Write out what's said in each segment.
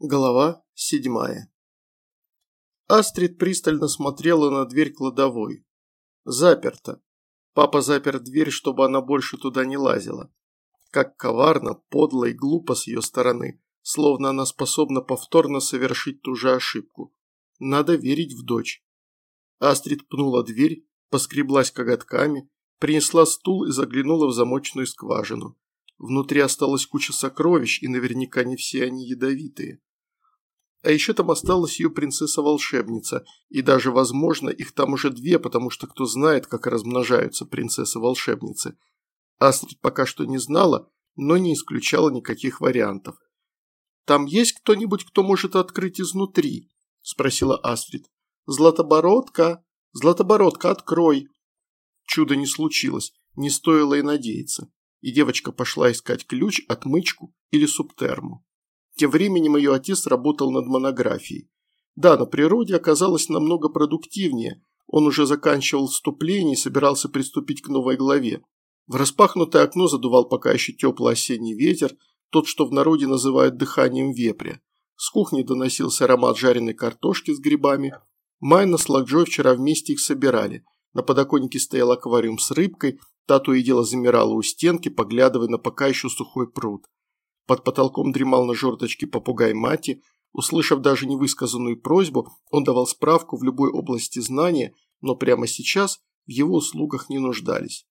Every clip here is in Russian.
Глава седьмая. Астрид пристально смотрела на дверь кладовой. Заперта. Папа запер дверь, чтобы она больше туда не лазила. Как коварно, подло и глупо с ее стороны, словно она способна повторно совершить ту же ошибку. Надо верить в дочь. Астрид пнула дверь, поскреблась коготками, принесла стул и заглянула в замочную скважину. Внутри осталась куча сокровищ, и наверняка не все они ядовитые. А еще там осталась ее принцесса-волшебница, и даже, возможно, их там уже две, потому что кто знает, как размножаются принцессы-волшебницы. Астрид пока что не знала, но не исключала никаких вариантов. «Там есть кто-нибудь, кто может открыть изнутри?» – спросила Астрид. «Златобородка! Златобородка, открой!» Чудо не случилось, не стоило и надеяться, и девочка пошла искать ключ, отмычку или субтерму. Тем временем ее отец работал над монографией. Да, на природе оказалось намного продуктивнее, он уже заканчивал вступление и собирался приступить к новой главе. В распахнутое окно задувал пока еще теплый осенний ветер, тот, что в народе называют дыханием вепря. С кухни доносился аромат жареной картошки с грибами. Майна с Лакджой вчера вместе их собирали. На подоконнике стоял аквариум с рыбкой, та то и дело замирала у стенки, поглядывая на пока еще сухой пруд. Под потолком дремал на жердочке попугай Мати. Услышав даже невысказанную просьбу, он давал справку в любой области знания, но прямо сейчас в его услугах не нуждались.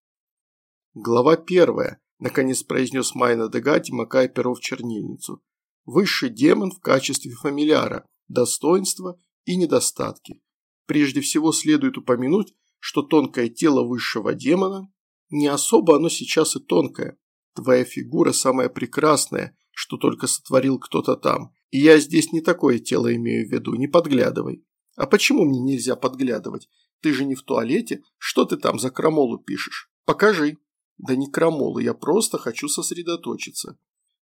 Глава первая, наконец произнес Майна Дегати, макая перо в чернильницу. Высший демон в качестве фамильяра, достоинства и недостатки. Прежде всего следует упомянуть, что тонкое тело высшего демона, не особо оно сейчас и тонкое, Твоя фигура самая прекрасная, что только сотворил кто-то там. И я здесь не такое тело имею в виду, не подглядывай. А почему мне нельзя подглядывать? Ты же не в туалете? Что ты там за крамолу пишешь? Покажи. Да не крамолу, я просто хочу сосредоточиться.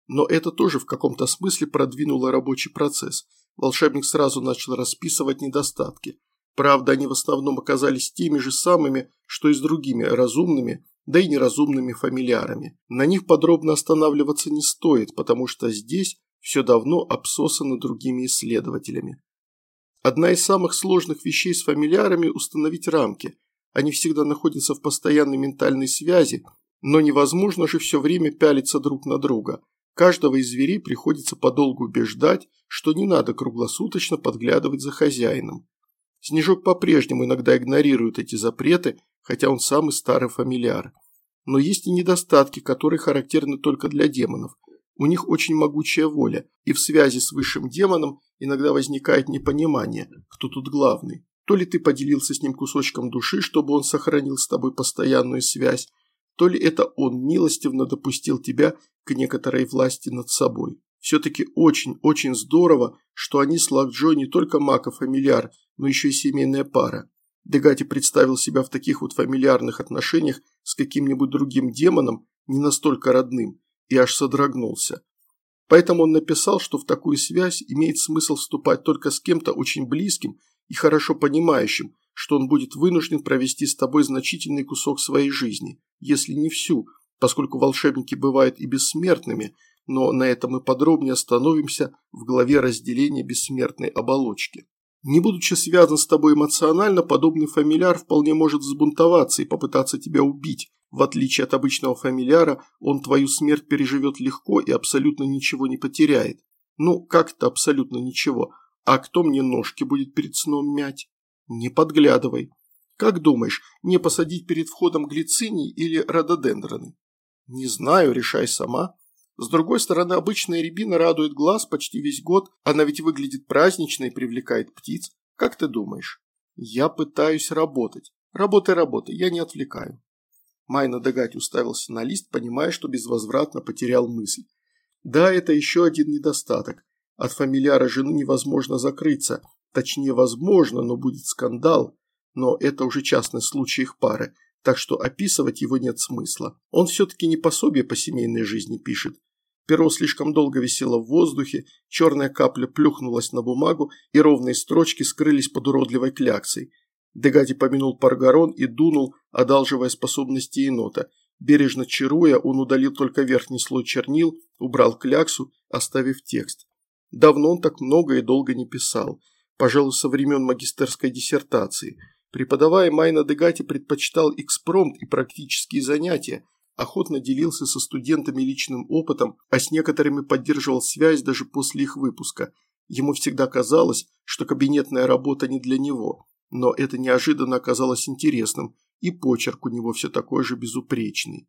Но это тоже в каком-то смысле продвинуло рабочий процесс. Волшебник сразу начал расписывать недостатки. Правда, они в основном оказались теми же самыми, что и с другими разумными, да и неразумными фамильярами. На них подробно останавливаться не стоит, потому что здесь все давно обсосано другими исследователями. Одна из самых сложных вещей с фамильярами – установить рамки. Они всегда находятся в постоянной ментальной связи, но невозможно же все время пялиться друг на друга. Каждого из зверей приходится подолгу убеждать, что не надо круглосуточно подглядывать за хозяином. Снежок по-прежнему иногда игнорирует эти запреты, хотя он самый старый фамильяр. Но есть и недостатки, которые характерны только для демонов. У них очень могучая воля, и в связи с высшим демоном иногда возникает непонимание, кто тут главный. То ли ты поделился с ним кусочком души, чтобы он сохранил с тобой постоянную связь, то ли это он милостивно допустил тебя к некоторой власти над собой. Все-таки очень-очень здорово, что они с Лакджой не только маг и фамильяр, но еще и семейная пара. Дегати представил себя в таких вот фамильярных отношениях с каким-нибудь другим демоном, не настолько родным, и аж содрогнулся. Поэтому он написал, что в такую связь имеет смысл вступать только с кем-то очень близким и хорошо понимающим, что он будет вынужден провести с тобой значительный кусок своей жизни, если не всю, поскольку волшебники бывают и бессмертными, но на этом мы подробнее остановимся в главе разделения бессмертной оболочки. Не будучи связан с тобой эмоционально, подобный фамильяр вполне может взбунтоваться и попытаться тебя убить. В отличие от обычного фамильяра, он твою смерть переживет легко и абсолютно ничего не потеряет. Ну, как-то абсолютно ничего. А кто мне ножки будет перед сном мять? Не подглядывай. Как думаешь, мне посадить перед входом глициний или рододендроны? Не знаю, решай сама. С другой стороны, обычная рябина радует глаз почти весь год, она ведь выглядит празднично и привлекает птиц. Как ты думаешь? Я пытаюсь работать. Работай, работай, я не отвлекаю. Майна Дагать уставился на лист, понимая, что безвозвратно потерял мысль. Да, это еще один недостаток. От фамильяра жены невозможно закрыться. Точнее, возможно, но будет скандал. Но это уже частный случай их пары, так что описывать его нет смысла. Он все-таки не пособие по семейной жизни пишет. Перо слишком долго висело в воздухе, черная капля плюхнулась на бумагу, и ровные строчки скрылись под уродливой кляксой. Дегади помянул Паргарон и дунул, одалживая способности енота. Бережно чаруя, он удалил только верхний слой чернил, убрал кляксу, оставив текст. Давно он так много и долго не писал. Пожалуй, со времен магистерской диссертации. Преподавая Майна Дегати предпочитал экспромт и практические занятия, охотно делился со студентами личным опытом, а с некоторыми поддерживал связь даже после их выпуска. Ему всегда казалось, что кабинетная работа не для него, но это неожиданно оказалось интересным, и почерк у него все такой же безупречный.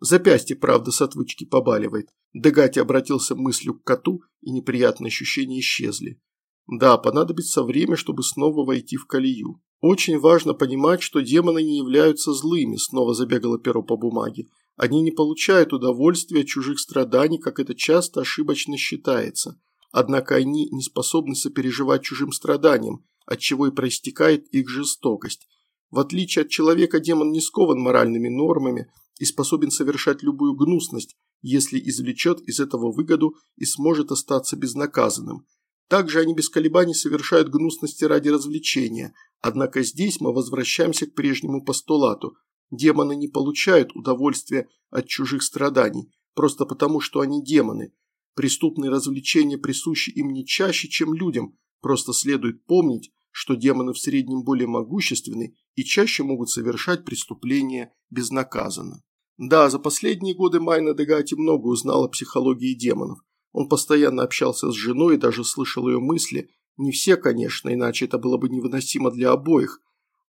Запястье, правда, с отвычки побаливает. Дегати обратился мыслью к коту, и неприятные ощущения исчезли. Да, понадобится время, чтобы снова войти в колею. Очень важно понимать, что демоны не являются злыми, снова забегало перо по бумаге. Они не получают удовольствия от чужих страданий, как это часто ошибочно считается. Однако они не способны сопереживать чужим страданиям, от чего и проистекает их жестокость. В отличие от человека, демон не скован моральными нормами и способен совершать любую гнусность, если извлечет из этого выгоду и сможет остаться безнаказанным. Также они без колебаний совершают гнусности ради развлечения, однако здесь мы возвращаемся к прежнему постулату. Демоны не получают удовольствия от чужих страданий, просто потому, что они демоны. Преступные развлечения присущи им не чаще, чем людям, просто следует помнить, что демоны в среднем более могущественны и чаще могут совершать преступления безнаказанно. Да, за последние годы Майна Дегати много узнал о психологии демонов. Он постоянно общался с женой и даже слышал ее мысли. Не все, конечно, иначе это было бы невыносимо для обоих.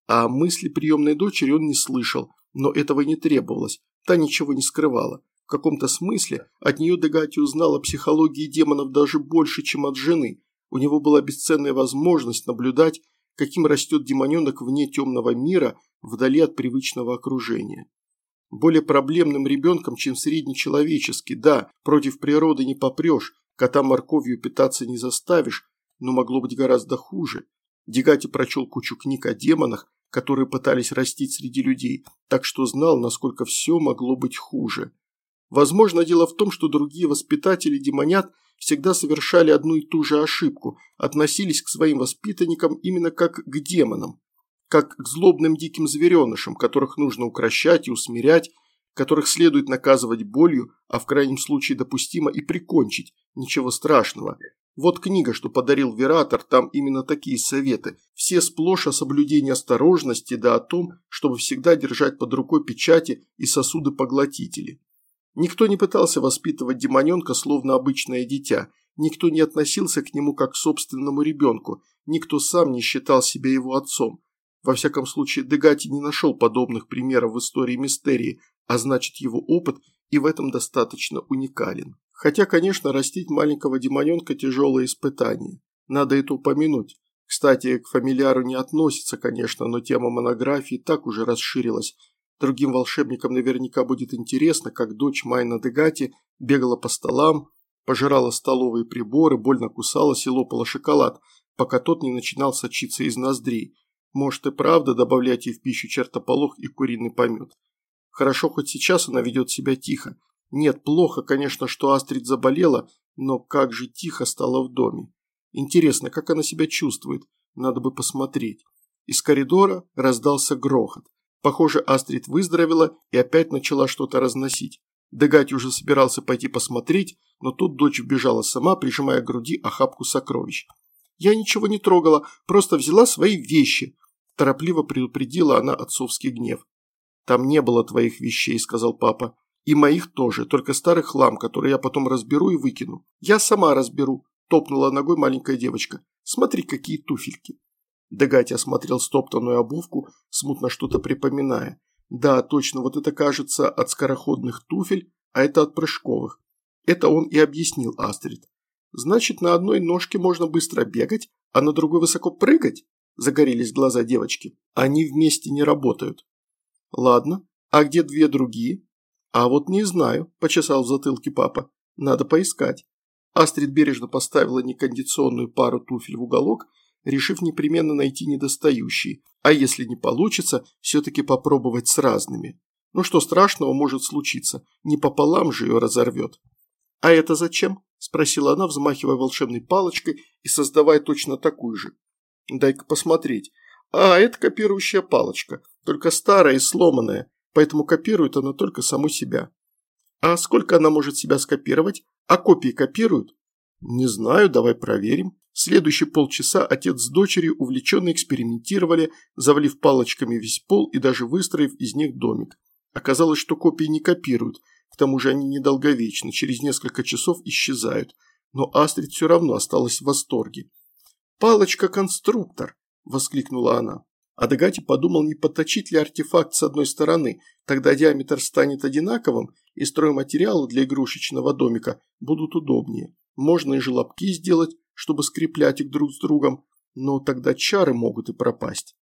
А мысли приемной дочери он не слышал, но этого не требовалось. Та ничего не скрывала. В каком-то смысле от нее Дегати узнал о психологии демонов даже больше, чем от жены. У него была бесценная возможность наблюдать, каким растет демоненок вне темного мира, вдали от привычного окружения более проблемным ребенком, чем среднечеловеческий. Да, против природы не попрешь, кота морковью питаться не заставишь, но могло быть гораздо хуже. Дегати прочел кучу книг о демонах, которые пытались растить среди людей, так что знал, насколько все могло быть хуже. Возможно, дело в том, что другие воспитатели демонят всегда совершали одну и ту же ошибку, относились к своим воспитанникам именно как к демонам как к злобным диким зверенышам, которых нужно укращать и усмирять, которых следует наказывать болью, а в крайнем случае допустимо и прикончить, ничего страшного. Вот книга, что подарил Вератор, там именно такие советы, все сплошь о соблюдении осторожности, да о том, чтобы всегда держать под рукой печати и сосуды-поглотители. Никто не пытался воспитывать демоненка словно обычное дитя, никто не относился к нему как к собственному ребенку, никто сам не считал себя его отцом, во всяком случае, Дегати не нашел подобных примеров в истории мистерии, а значит его опыт и в этом достаточно уникален. Хотя, конечно, растить маленького демоненка – тяжелое испытание. Надо это упомянуть. Кстати, к фамильяру не относится, конечно, но тема монографии так уже расширилась. Другим волшебникам наверняка будет интересно, как дочь Майна Дегати бегала по столам, пожирала столовые приборы, больно кусалась и лопала шоколад, пока тот не начинал сочиться из ноздрей. Может и правда добавлять ей в пищу чертополох и куриный помет. Хорошо, хоть сейчас она ведет себя тихо. Нет, плохо, конечно, что Астрид заболела, но как же тихо стало в доме. Интересно, как она себя чувствует? Надо бы посмотреть. Из коридора раздался грохот. Похоже, Астрид выздоровела и опять начала что-то разносить. Дегати уже собирался пойти посмотреть, но тут дочь вбежала сама, прижимая к груди охапку сокровищ. «Я ничего не трогала, просто взяла свои вещи», Торопливо предупредила она отцовский гнев. «Там не было твоих вещей», – сказал папа. «И моих тоже, только старый хлам, который я потом разберу и выкину». «Я сама разберу», – топнула ногой маленькая девочка. «Смотри, какие туфельки». Дегати осмотрел стоптанную обувку, смутно что-то припоминая. «Да, точно, вот это кажется от скороходных туфель, а это от прыжковых». Это он и объяснил Астрид. «Значит, на одной ножке можно быстро бегать, а на другой высоко прыгать?» Загорелись глаза девочки. Они вместе не работают. Ладно, а где две другие? А вот не знаю, почесал в затылке папа. Надо поискать. Астрид бережно поставила некондиционную пару туфель в уголок, решив непременно найти недостающие, а если не получится, все-таки попробовать с разными. Ну что страшного может случиться, не пополам же ее разорвет. «А это зачем?» – спросила она, взмахивая волшебной палочкой и создавая точно такую же. Дай-ка посмотреть. А, это копирующая палочка, только старая и сломанная, поэтому копирует она только саму себя. А сколько она может себя скопировать? А копии копируют? Не знаю, давай проверим. Следующие полчаса отец с дочерью увлеченно экспериментировали, завалив палочками весь пол и даже выстроив из них домик. Оказалось, что копии не копируют, к тому же они недолговечны, через несколько часов исчезают. Но Астрид все равно осталась в восторге. «Палочка-конструктор!» – воскликнула она. А Дагати подумал, не подточить ли артефакт с одной стороны, тогда диаметр станет одинаковым, и стройматериалы для игрушечного домика будут удобнее. Можно и желобки сделать, чтобы скреплять их друг с другом, но тогда чары могут и пропасть.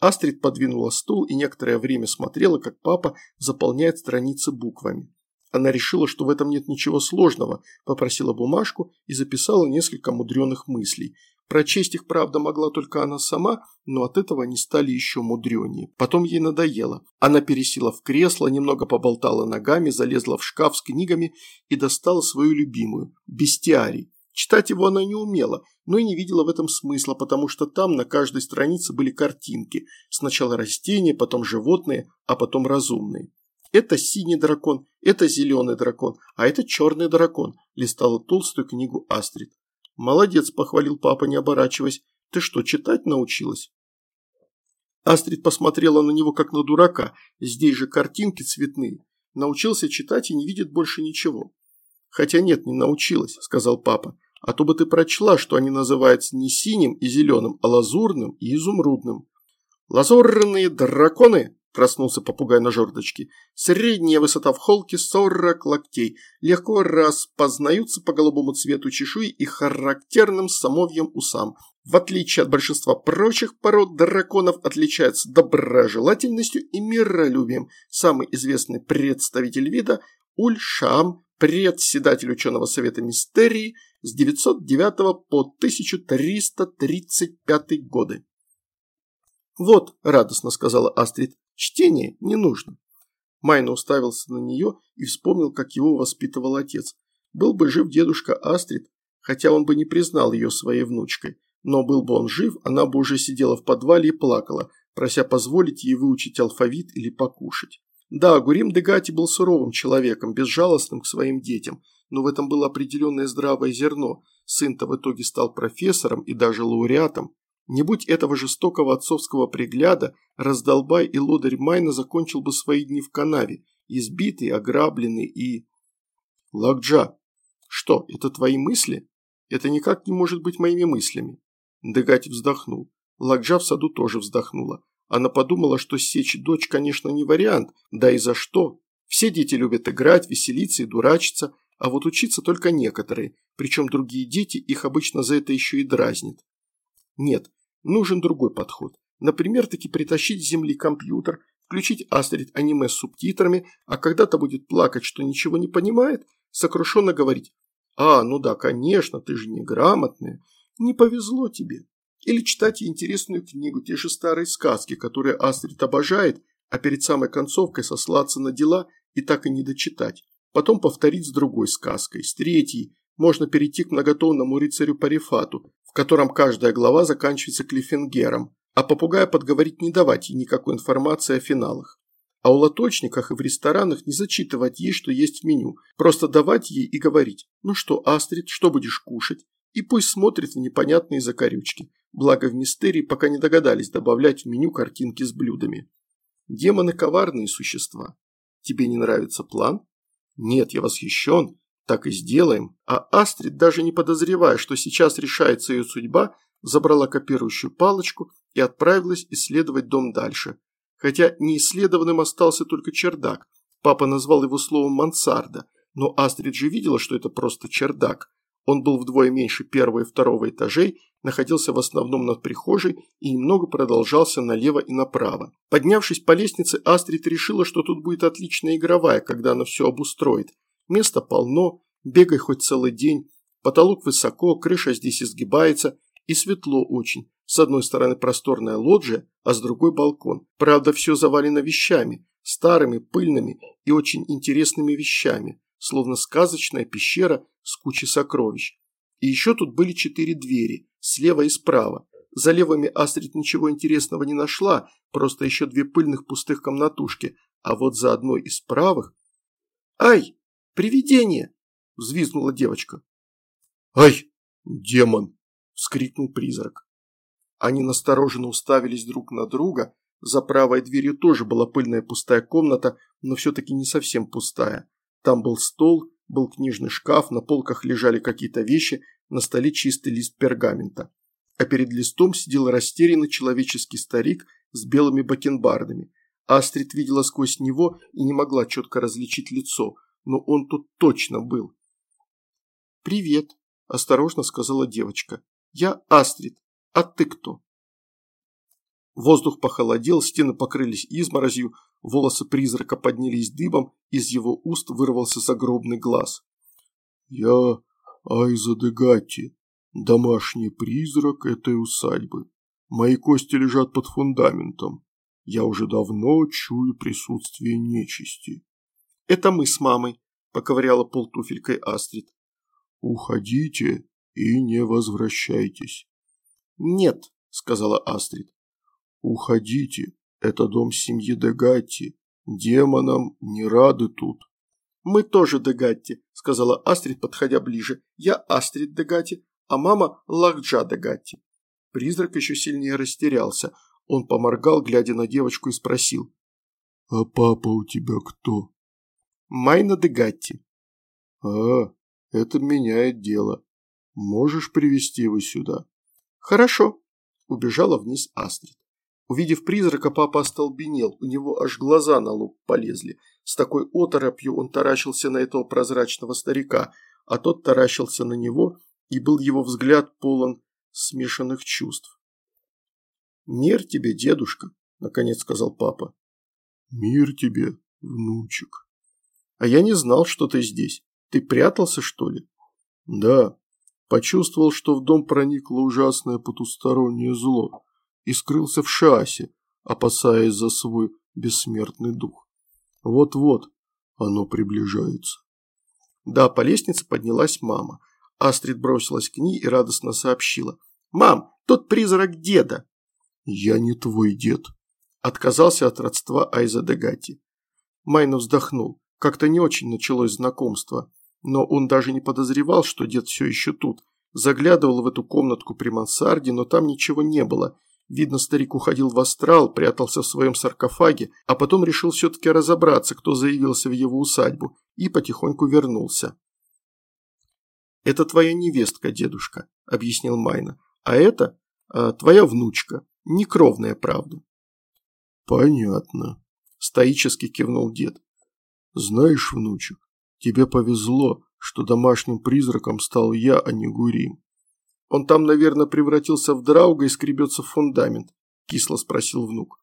Астрид подвинула стул и некоторое время смотрела, как папа заполняет страницы буквами. Она решила, что в этом нет ничего сложного, попросила бумажку и записала несколько мудреных мыслей. Прочесть их, правда, могла только она сама, но от этого они стали еще мудренее. Потом ей надоело. Она пересела в кресло, немного поболтала ногами, залезла в шкаф с книгами и достала свою любимую – бестиарий. Читать его она не умела, но и не видела в этом смысла, потому что там на каждой странице были картинки. Сначала растения, потом животные, а потом разумные. «Это синий дракон, это зеленый дракон, а это черный дракон», – листала толстую книгу Астрид. «Молодец», – похвалил папа, не оборачиваясь. «Ты что, читать научилась?» Астрид посмотрела на него как на дурака. Здесь же картинки цветные. Научился читать и не видит больше ничего. «Хотя нет, не научилась», – сказал папа. А то бы ты прочла, что они называются не синим и зеленым, а лазурным и изумрудным. Лазурные драконы, проснулся попугай на жердочке. Средняя высота в холке 40 локтей. Легко распознаются по голубому цвету чешуи и характерным самовьим усам. В отличие от большинства прочих пород драконов отличаются доброжелательностью и миролюбием. Самый известный представитель вида – Ульшам, председатель ученого совета мистерии – с 909 по 1335 годы. «Вот», – радостно сказала Астрид, – «чтение не нужно». Майна уставился на нее и вспомнил, как его воспитывал отец. Был бы жив дедушка Астрид, хотя он бы не признал ее своей внучкой. Но был бы он жив, она бы уже сидела в подвале и плакала, прося позволить ей выучить алфавит или покушать. Да, Гурим Дегати был суровым человеком, безжалостным к своим детям – но в этом было определенное здравое зерно. Сын-то в итоге стал профессором и даже лауреатом. Не будь этого жестокого отцовского пригляда, раздолбай и лодырь Майна закончил бы свои дни в канаве, избитый, ограбленный и... Лакджа, что, это твои мысли? Это никак не может быть моими мыслями. Дегати вздохнул. Лакджа в саду тоже вздохнула. Она подумала, что сечь дочь, конечно, не вариант, да и за что. Все дети любят играть, веселиться и дурачиться, а вот учиться только некоторые, причем другие дети их обычно за это еще и дразнят. Нет, нужен другой подход. Например, таки притащить с земли компьютер, включить Астрид аниме с субтитрами, а когда-то будет плакать, что ничего не понимает, сокрушенно говорить «А, ну да, конечно, ты же неграмотная, не повезло тебе». Или читать интересную книгу, те же старые сказки, которые Астрид обожает, а перед самой концовкой сослаться на дела и так и не дочитать потом повторить с другой сказкой, с третьей, можно перейти к многотонному рыцарю Парифату, в котором каждая глава заканчивается клиффенгером, а попугая подговорить не давать ей никакой информации о финалах. А у лоточниках и в ресторанах не зачитывать ей, что есть в меню, просто давать ей и говорить «Ну что, Астрид, что будешь кушать?» И пусть смотрит в непонятные закорючки, благо в мистерии пока не догадались добавлять в меню картинки с блюдами. Демоны коварные существа. Тебе не нравится план? Нет, я восхищен, так и сделаем. А Астрид, даже не подозревая, что сейчас решается ее судьба, забрала копирующую палочку и отправилась исследовать дом дальше. Хотя неисследованным остался только чердак. Папа назвал его словом «мансарда», но Астрид же видела, что это просто чердак. Он был вдвое меньше первого и второго этажей, находился в основном над прихожей и немного продолжался налево и направо. Поднявшись по лестнице, Астрид решила, что тут будет отличная игровая, когда она все обустроит. Места полно, бегай хоть целый день, потолок высоко, крыша здесь изгибается и светло очень. С одной стороны просторная лоджия, а с другой балкон. Правда, все завалено вещами, старыми, пыльными и очень интересными вещами словно сказочная пещера с кучей сокровищ. И еще тут были четыре двери, слева и справа. За левыми Астрид ничего интересного не нашла, просто еще две пыльных пустых комнатушки, а вот за одной из правых... «Ай, привидение!» – взвизгнула девочка. «Ай, демон!» – вскрикнул призрак. Они настороженно уставились друг на друга. За правой дверью тоже была пыльная пустая комната, но все-таки не совсем пустая. Там был стол, был книжный шкаф, на полках лежали какие-то вещи, на столе чистый лист пергамента. А перед листом сидел растерянный человеческий старик с белыми бакенбардами. Астрид видела сквозь него и не могла четко различить лицо, но он тут точно был. «Привет», – осторожно сказала девочка. «Я Астрид. А ты кто?» Воздух похолодел, стены покрылись изморозью, волосы призрака поднялись дыбом, из его уст вырвался загробный глаз. «Я Айза де домашний призрак этой усадьбы. Мои кости лежат под фундаментом. Я уже давно чую присутствие нечисти». «Это мы с мамой», – поковыряла полтуфелькой Астрид. «Уходите и не возвращайтесь». «Нет», – сказала Астрид. «Уходите, это дом семьи Дегатти. Демонам не рады тут». «Мы тоже Дегатти», – сказала Астрид, подходя ближе. «Я Астрид Дегатти, а мама Лахджа Дегатти». Призрак еще сильнее растерялся. Он поморгал, глядя на девочку, и спросил. «А папа у тебя кто?» «Майна Дегатти». «А, это меняет дело. Можешь привести его сюда?» «Хорошо», – убежала вниз Астрид. Увидев призрака, папа остолбенел, у него аж глаза на лоб полезли. С такой оторопью он таращился на этого прозрачного старика, а тот таращился на него, и был его взгляд полон смешанных чувств. «Мир тебе, дедушка», – наконец сказал папа. «Мир тебе, внучек». «А я не знал, что ты здесь. Ты прятался, что ли?» «Да. Почувствовал, что в дом проникло ужасное потустороннее зло и скрылся в шассе, опасаясь за свой бессмертный дух. Вот-вот оно приближается. Да, по лестнице поднялась мама. Астрид бросилась к ней и радостно сообщила. «Мам, тот призрак деда!» «Я не твой дед», – отказался от родства Айза Дегати. Майна вздохнул. Как-то не очень началось знакомство. Но он даже не подозревал, что дед все еще тут. Заглядывал в эту комнатку при мансарде, но там ничего не было, Видно, старик уходил в астрал, прятался в своем саркофаге, а потом решил все-таки разобраться, кто заявился в его усадьбу, и потихоньку вернулся. «Это твоя невестка, дедушка», – объяснил Майна. «А это а, твоя внучка. Некровная правда». «Понятно», – стоически кивнул дед. «Знаешь, внучек, тебе повезло, что домашним призраком стал я, а не Гурим. «Он там, наверное, превратился в драуга и скребется в фундамент», – кисло спросил внук.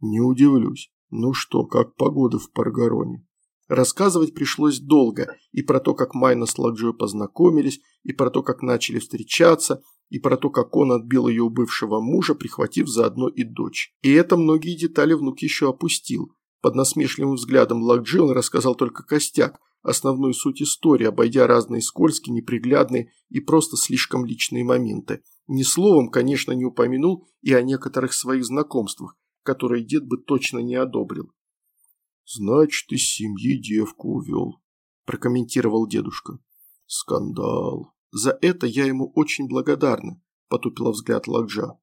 «Не удивлюсь. Ну что, как погода в Паргароне?» Рассказывать пришлось долго, и про то, как Майна с Ладжой познакомились, и про то, как начали встречаться, и про то, как он отбил ее у бывшего мужа, прихватив заодно и дочь. И это многие детали внук еще опустил. Под насмешливым взглядом Лакджи он рассказал только костяк, основную суть истории, обойдя разные скользкие, неприглядные и просто слишком личные моменты. Ни словом, конечно, не упомянул и о некоторых своих знакомствах, которые дед бы точно не одобрил. «Значит, из семьи девку увел», – прокомментировал дедушка. «Скандал. За это я ему очень благодарна», – потупила взгляд Лакджа.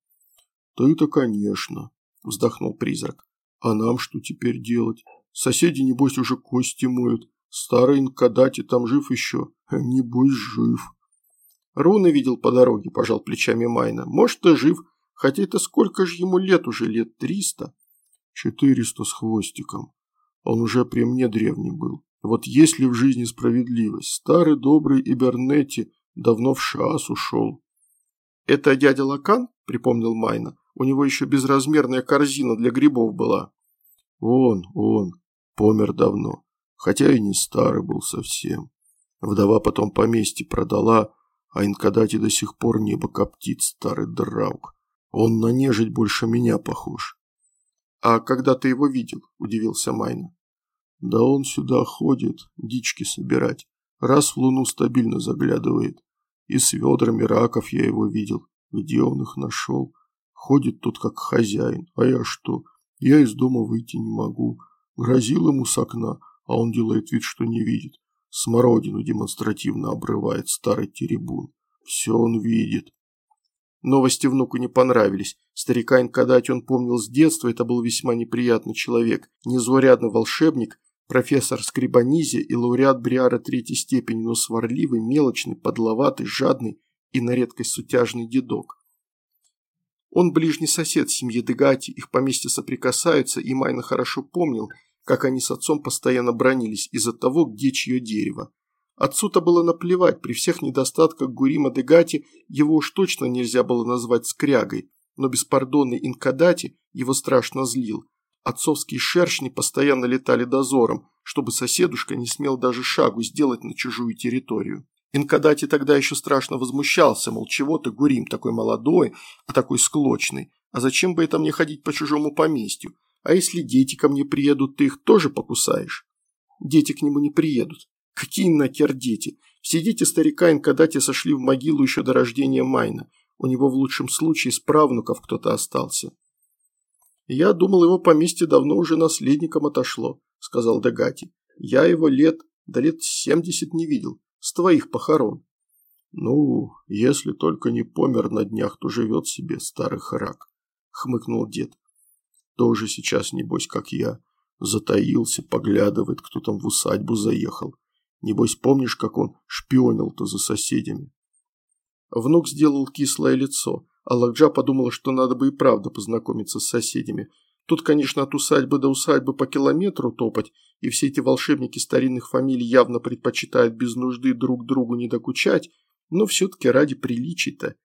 «Ты-то, конечно», – вздохнул призрак. «А нам что теперь делать? Соседи, небось, уже кости моют, Старый Инкадати там жив еще, небось жив. Руны видел по дороге, пожал плечами Майна. Может, и жив, хотя это сколько же ему лет уже, лет триста? Четыреста с хвостиком. Он уже при мне древний был. Вот есть ли в жизни справедливость? Старый добрый Ибернетти давно в шас ушел. Это дядя Лакан, припомнил Майна. У него еще безразмерная корзина для грибов была. Он, он, помер давно хотя и не старый был совсем. Вдова потом поместье продала, а Инкадати до сих пор небо коптит старый драук. Он на нежить больше меня похож. «А когда ты его видел?» – удивился Майна. «Да он сюда ходит, дички собирать. Раз в луну стабильно заглядывает. И с ведрами раков я его видел. Где он их нашел? Ходит тут как хозяин. А я что? Я из дома выйти не могу. Грозил ему с окна, а он делает вид, что не видит. Смородину демонстративно обрывает старый теребун. Все он видит. Новости внуку не понравились. Старика Инкадать он помнил с детства, это был весьма неприятный человек, незаурядный волшебник, профессор Скрибанизи и лауреат Бриара третьей степени, но сварливый, мелочный, подловатый, жадный и на редкость сутяжный дедок. Он ближний сосед семьи Дегати, их поместья соприкасаются, и Майна хорошо помнил, как они с отцом постоянно бронились из-за того, где чье дерево. Отцу-то было наплевать, при всех недостатках Гурима Дегати его уж точно нельзя было назвать скрягой, но беспардонный Инкадати его страшно злил. Отцовские шершни постоянно летали дозором, чтобы соседушка не смел даже шагу сделать на чужую территорию. Инкадати тогда еще страшно возмущался, мол, чего ты, Гурим, такой молодой, а такой склочный, а зачем бы это мне ходить по чужому поместью? А если дети ко мне приедут, ты их тоже покусаешь? Дети к нему не приедут. Какие нахер дети? Все дети старика Инкадати сошли в могилу еще до рождения Майна. У него в лучшем случае с правнуков кто-то остался. «Я думал, его поместье давно уже наследником отошло», – сказал Дагати. «Я его лет, до лет семьдесят не видел, с твоих похорон». «Ну, если только не помер на днях, то живет себе старый храк», – хмыкнул дед. «Тоже сейчас, небось, как я, затаился, поглядывает, кто там в усадьбу заехал. Небось, помнишь, как он шпионил-то за соседями?» Внук сделал кислое лицо, а Лакджа подумала, что надо бы и правда познакомиться с соседями. Тут, конечно, от усадьбы до усадьбы по километру топать, и все эти волшебники старинных фамилий явно предпочитают без нужды друг другу не докучать, но все-таки ради приличий-то.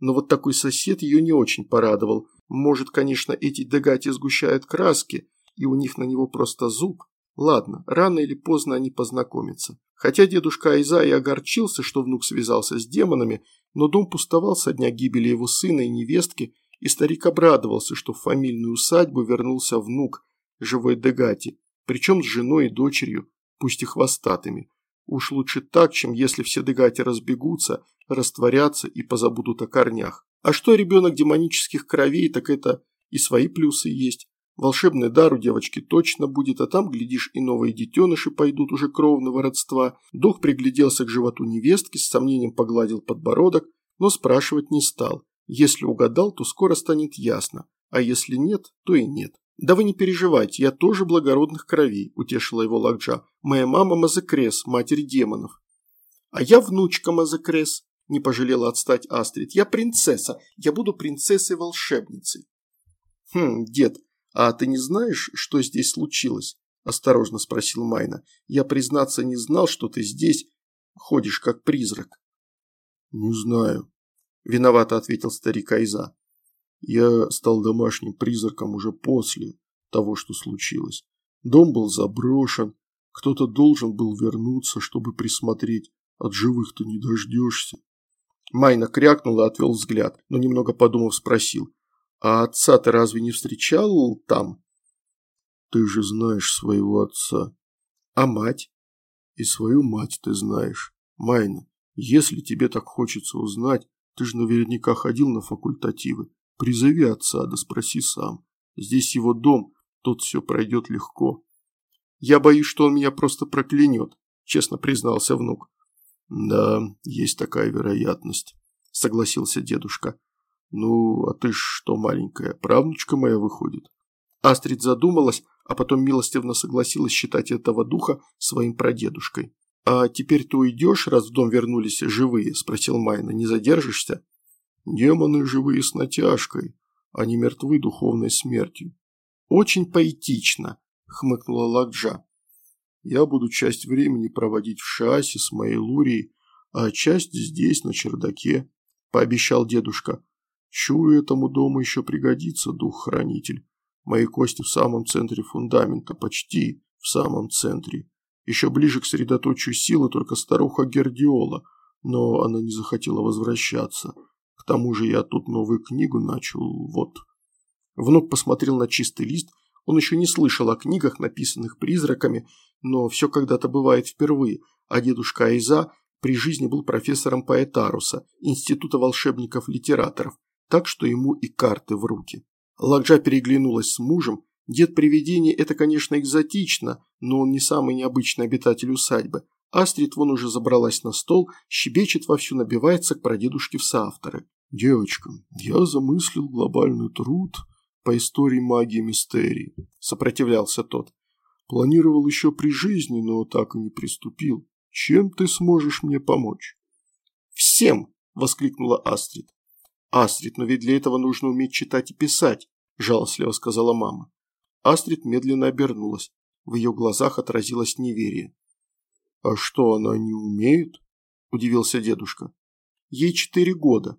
Но вот такой сосед ее не очень порадовал. Может, конечно, эти дегати сгущают краски, и у них на него просто зуб. Ладно, рано или поздно они познакомятся. Хотя дедушка Айза и огорчился, что внук связался с демонами, но дом пустовал со дня гибели его сына и невестки, и старик обрадовался, что в фамильную усадьбу вернулся внук, живой Дегати, причем с женой и дочерью, пусть и хвостатыми. Уж лучше так, чем если все Дегати разбегутся, растворятся и позабудут о корнях. А что ребенок демонических кровей, так это и свои плюсы есть. Волшебный дар у девочки точно будет, а там, глядишь, и новые детеныши пойдут уже кровного родства. Дух пригляделся к животу невестки, с сомнением погладил подбородок, но спрашивать не стал. Если угадал, то скоро станет ясно, а если нет, то и нет. «Да вы не переживайте, я тоже благородных кровей», – утешила его Лакджа. «Моя мама Мазакрес, матерь демонов». «А я внучка Мазакрес», – не пожалела отстать Астрид. «Я принцесса, я буду принцессой-волшебницей». «Хм, дед, «А ты не знаешь, что здесь случилось?» – осторожно спросил Майна. «Я, признаться, не знал, что ты здесь ходишь как призрак». «Не знаю», – виновато ответил старик Айза. «Я стал домашним призраком уже после того, что случилось. Дом был заброшен, кто-то должен был вернуться, чтобы присмотреть. От живых-то не дождешься». Майна крякнул и отвел взгляд, но немного подумав спросил. А отца ты разве не встречал там? Ты же знаешь своего отца. А мать? И свою мать ты знаешь. Майна, если тебе так хочется узнать, ты же наверняка ходил на факультативы. Призови отца, да спроси сам. Здесь его дом, тут все пройдет легко. Я боюсь, что он меня просто проклянет, честно признался внук. Да, есть такая вероятность, согласился дедушка. «Ну, а ты что, маленькая, правнучка моя выходит?» Астрид задумалась, а потом милостивно согласилась считать этого духа своим прадедушкой. «А теперь ты уйдешь, раз в дом вернулись живые?» – спросил Майна. «Не задержишься?» «Демоны живые с натяжкой, они мертвы духовной смертью». «Очень поэтично», – хмыкнула Лакджа. «Я буду часть времени проводить в Шаасе с моей Лурией, а часть здесь, на чердаке», – пообещал дедушка. Чую, этому дому еще пригодится дух-хранитель. Мои кости в самом центре фундамента, почти в самом центре. Еще ближе к средоточию силы только старуха Гердиола, но она не захотела возвращаться. К тому же я тут новую книгу начал, вот. Внук посмотрел на чистый лист, он еще не слышал о книгах, написанных призраками, но все когда-то бывает впервые, а дедушка Айза при жизни был профессором Поэтаруса, Института волшебников-литераторов, так что ему и карты в руки. Ладжа переглянулась с мужем. Дед привидений – это, конечно, экзотично, но он не самый необычный обитатель усадьбы. Астрид вон уже забралась на стол, щебечет вовсю, набивается к прадедушке в соавторы. «Девочка, я замыслил глобальный труд по истории магии мистерии», – сопротивлялся тот. «Планировал еще при жизни, но так и не приступил. Чем ты сможешь мне помочь?» «Всем!» – воскликнула Астрид. «Астрид, но ведь для этого нужно уметь читать и писать», – жалостливо сказала мама. Астрид медленно обернулась. В ее глазах отразилось неверие. «А что, она не умеет?» – удивился дедушка. «Ей четыре года».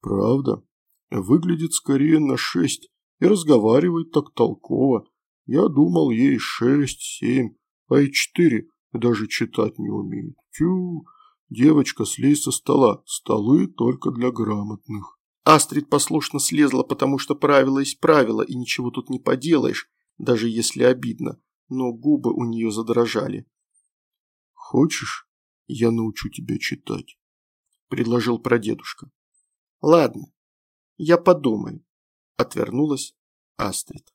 «Правда? Выглядит скорее на шесть и разговаривает так толково. Я думал, ей шесть-семь, а и четыре даже читать не умеет. Тю, девочка, слезь со стола, столы только для грамотных». Астрид послушно слезла, потому что правило есть правило, и ничего тут не поделаешь, даже если обидно, но губы у нее задрожали. «Хочешь, я научу тебя читать?» – предложил прадедушка. «Ладно, я подумаю», – отвернулась Астрид.